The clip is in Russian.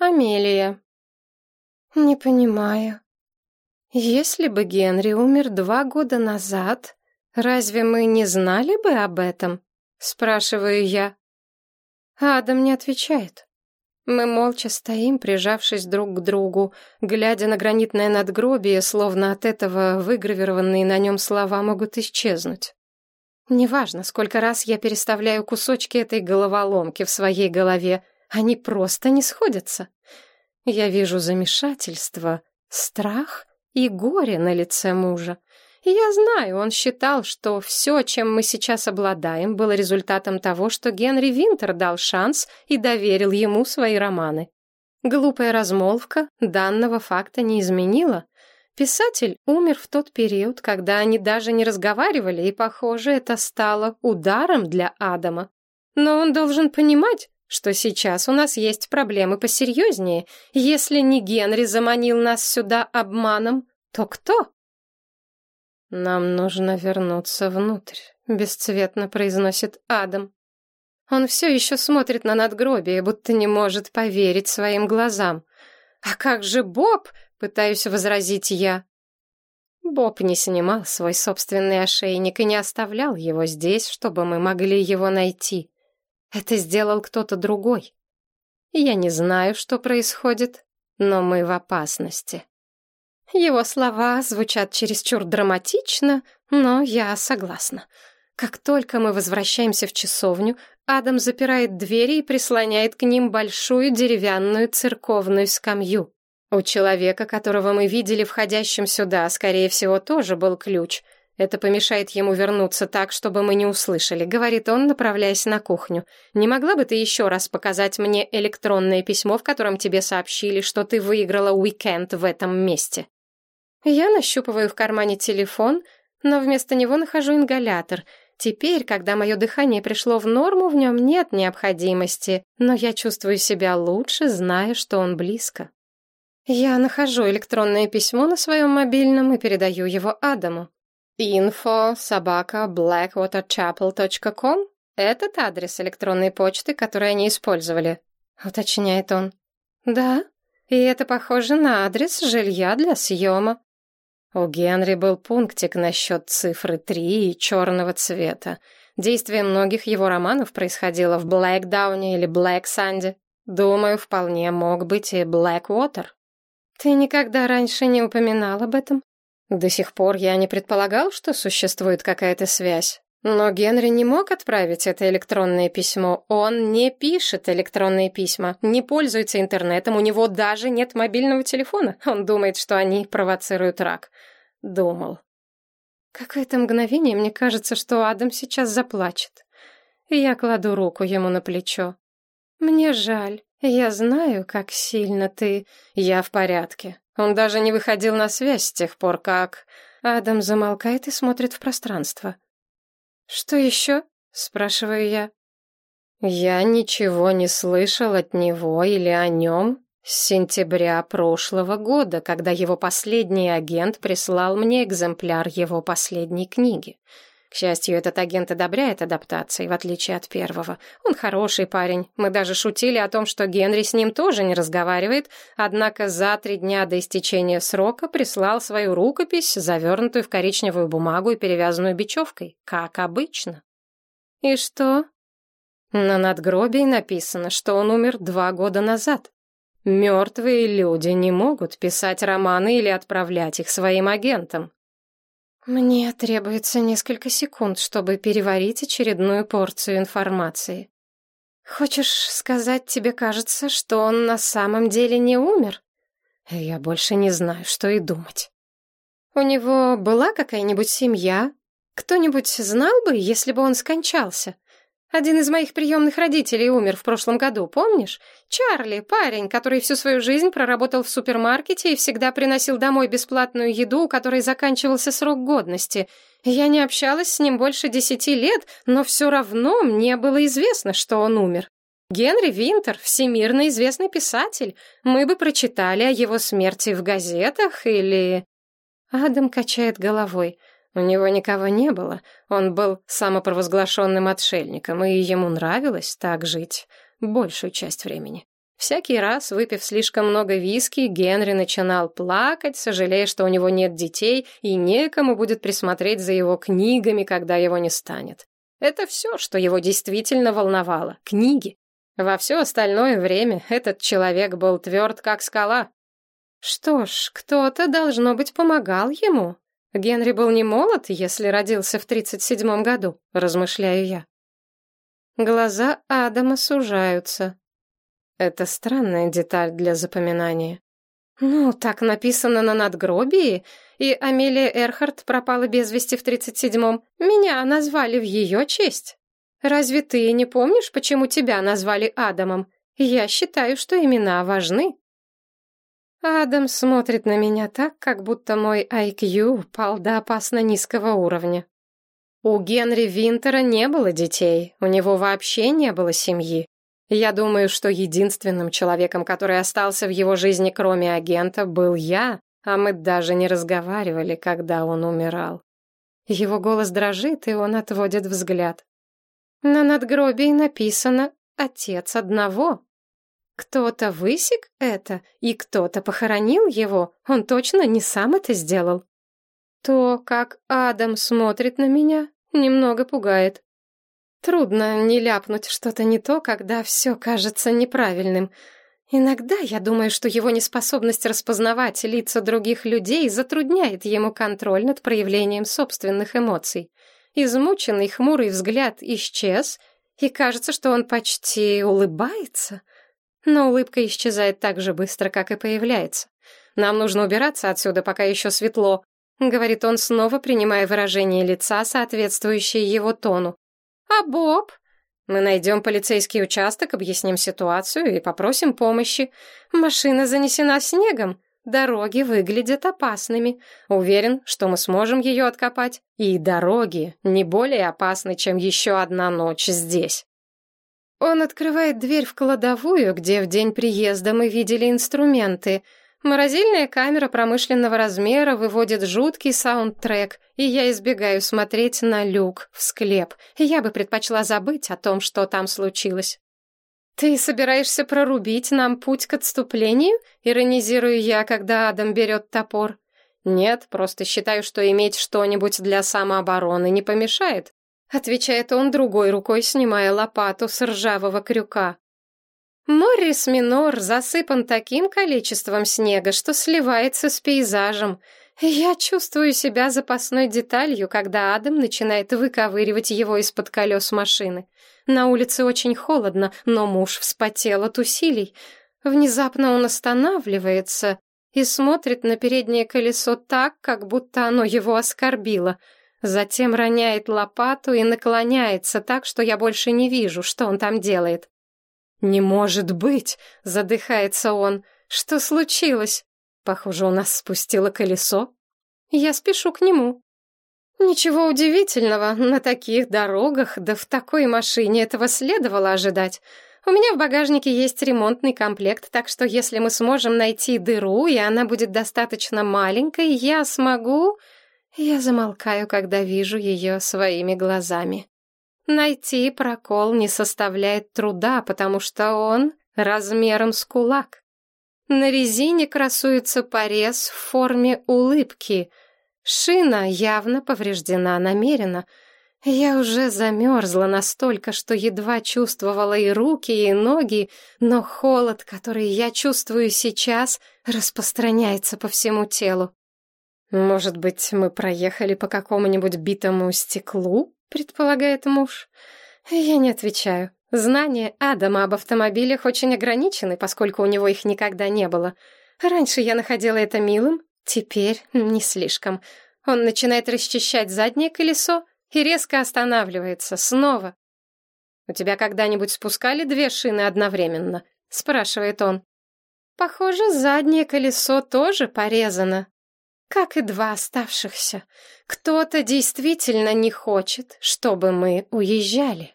Амелия. Не понимаю. Если бы Генри умер два года назад, разве мы не знали бы об этом? Спрашиваю я. Адам не отвечает. Мы молча стоим, прижавшись друг к другу, глядя на гранитное надгробие, словно от этого выгравированные на нем слова могут исчезнуть. Неважно, сколько раз я переставляю кусочки этой головоломки в своей голове, они просто не сходятся. Я вижу замешательство, страх и горе на лице мужа. И я знаю, он считал, что все, чем мы сейчас обладаем, было результатом того, что Генри Винтер дал шанс и доверил ему свои романы. Глупая размолвка данного факта не изменила. Писатель умер в тот период, когда они даже не разговаривали, и, похоже, это стало ударом для Адама. Но он должен понимать, что сейчас у нас есть проблемы посерьезнее. Если не Генри заманил нас сюда обманом, то кто? «Нам нужно вернуться внутрь», — бесцветно произносит Адам. Он все еще смотрит на надгробие, будто не может поверить своим глазам. «А как же Боб?» — пытаюсь возразить я. Боб не снимал свой собственный ошейник и не оставлял его здесь, чтобы мы могли его найти. Это сделал кто-то другой. Я не знаю, что происходит, но мы в опасности. Его слова звучат чересчур драматично, но я согласна. Как только мы возвращаемся в часовню, Адам запирает двери и прислоняет к ним большую деревянную церковную скамью. У человека, которого мы видели входящим сюда, скорее всего, тоже был ключ. Это помешает ему вернуться так, чтобы мы не услышали, говорит он, направляясь на кухню. Не могла бы ты еще раз показать мне электронное письмо, в котором тебе сообщили, что ты выиграла уикенд в этом месте? Я нащупываю в кармане телефон, но вместо него нахожу ингалятор. Теперь, когда мое дыхание пришло в норму, в нем нет необходимости, но я чувствую себя лучше, зная, что он близко. Я нахожу электронное письмо на своем мобильном и передаю его Адаму. Info собака blackwaterchapel.com Этот адрес электронной почты, который они использовали, уточняет он. Да, и это похоже на адрес жилья для съема. У Генри был пунктик насчет цифры три и черного цвета. Действие многих его романов происходило в Блэкдауне или Блэксанде. Думаю, вполне мог быть и Блэквотер. Ты никогда раньше не упоминал об этом? До сих пор я не предполагал, что существует какая-то связь. Но Генри не мог отправить это электронное письмо. Он не пишет электронные письма, не пользуется интернетом, у него даже нет мобильного телефона. Он думает, что они провоцируют рак. Думал. Какое-то мгновение мне кажется, что Адам сейчас заплачет. Я кладу руку ему на плечо. Мне жаль. Я знаю, как сильно ты... Я в порядке. Он даже не выходил на связь с тех пор, как... Адам замолкает и смотрит в пространство. «Что еще?» — спрашиваю я. «Я ничего не слышал от него или о нем с сентября прошлого года, когда его последний агент прислал мне экземпляр его последней книги. К счастью, этот агент одобряет адаптации, в отличие от первого. Он хороший парень. Мы даже шутили о том, что Генри с ним тоже не разговаривает, однако за три дня до истечения срока прислал свою рукопись, завернутую в коричневую бумагу и перевязанную бечевкой, как обычно. И что? На надгробии написано, что он умер два года назад. Мертвые люди не могут писать романы или отправлять их своим агентам. Мне требуется несколько секунд, чтобы переварить очередную порцию информации. Хочешь сказать, тебе кажется, что он на самом деле не умер? Я больше не знаю, что и думать. У него была какая-нибудь семья? Кто-нибудь знал бы, если бы он скончался? Один из моих приемных родителей умер в прошлом году, помнишь? Чарли, парень, который всю свою жизнь проработал в супермаркете и всегда приносил домой бесплатную еду, у которой заканчивался срок годности. Я не общалась с ним больше десяти лет, но все равно мне было известно, что он умер. Генри Винтер — всемирно известный писатель. Мы бы прочитали о его смерти в газетах или... Адам качает головой. У него никого не было. Он был самопровозглашенным отшельником, и ему нравилось так жить большую часть времени. Всякий раз, выпив слишком много виски, Генри начинал плакать, сожалея, что у него нет детей и некому будет присмотреть за его книгами, когда его не станет. Это все, что его действительно волновало — книги. Во все остальное время этот человек был тверд, как скала. Что ж, кто-то, должно быть, помогал ему. Генри был не молод, если родился в 37-м году, размышляю я. Глаза Адама сужаются. Это странная деталь для запоминания. Ну, так написано на надгробии, и Амелия Эрхард пропала без вести в 37-м. Меня назвали в ее честь. Разве ты не помнишь, почему тебя назвали Адамом? Я считаю, что имена важны. Адам смотрит на меня так, как будто мой IQ пал до опасно низкого уровня. У Генри Винтера не было детей, у него вообще не было семьи. Я думаю, что единственным человеком, который остался в его жизни, кроме агента, был я, а мы даже не разговаривали, когда он умирал. Его голос дрожит, и он отводит взгляд. На надгробии написано «Отец одного». Кто-то высек это, и кто-то похоронил его. Он точно не сам это сделал. То, как Адам смотрит на меня, немного пугает. Трудно не ляпнуть что-то не то, когда все кажется неправильным. Иногда я думаю, что его неспособность распознавать лица других людей затрудняет ему контроль над проявлением собственных эмоций. Измученный хмурый взгляд исчез, и кажется, что он почти улыбается. Но улыбка исчезает так же быстро, как и появляется. «Нам нужно убираться отсюда, пока еще светло», — говорит он, снова принимая выражение лица, соответствующее его тону. «А Боб?» «Мы найдем полицейский участок, объясним ситуацию и попросим помощи. Машина занесена снегом, дороги выглядят опасными. Уверен, что мы сможем ее откопать. И дороги не более опасны, чем еще одна ночь здесь». Он открывает дверь в кладовую, где в день приезда мы видели инструменты — Морозильная камера промышленного размера выводит жуткий саундтрек, и я избегаю смотреть на люк в склеп. Я бы предпочла забыть о том, что там случилось. «Ты собираешься прорубить нам путь к отступлению?» — иронизирую я, когда Адам берет топор. «Нет, просто считаю, что иметь что-нибудь для самообороны не помешает», — отвечает он другой рукой, снимая лопату с ржавого крюка. Моррис Минор засыпан таким количеством снега, что сливается с пейзажем. Я чувствую себя запасной деталью, когда Адам начинает выковыривать его из-под колес машины. На улице очень холодно, но муж вспотел от усилий. Внезапно он останавливается и смотрит на переднее колесо так, как будто оно его оскорбило. Затем роняет лопату и наклоняется так, что я больше не вижу, что он там делает. «Не может быть!» — задыхается он. «Что случилось?» «Похоже, у нас спустило колесо». Я спешу к нему. Ничего удивительного, на таких дорогах, да в такой машине этого следовало ожидать. У меня в багажнике есть ремонтный комплект, так что если мы сможем найти дыру, и она будет достаточно маленькой, я смогу... Я замолкаю, когда вижу ее своими глазами. Найти прокол не составляет труда, потому что он размером с кулак. На резине красуется порез в форме улыбки. Шина явно повреждена намеренно. Я уже замерзла настолько, что едва чувствовала и руки, и ноги, но холод, который я чувствую сейчас, распространяется по всему телу. Может быть, мы проехали по какому-нибудь битому стеклу? предполагает муж. Я не отвечаю. Знания Адама об автомобилях очень ограничены, поскольку у него их никогда не было. Раньше я находила это милым, теперь не слишком. Он начинает расчищать заднее колесо и резко останавливается снова. «У тебя когда-нибудь спускали две шины одновременно?» — спрашивает он. «Похоже, заднее колесо тоже порезано», как и два оставшихся. Кто-то действительно не хочет, чтобы мы уезжали.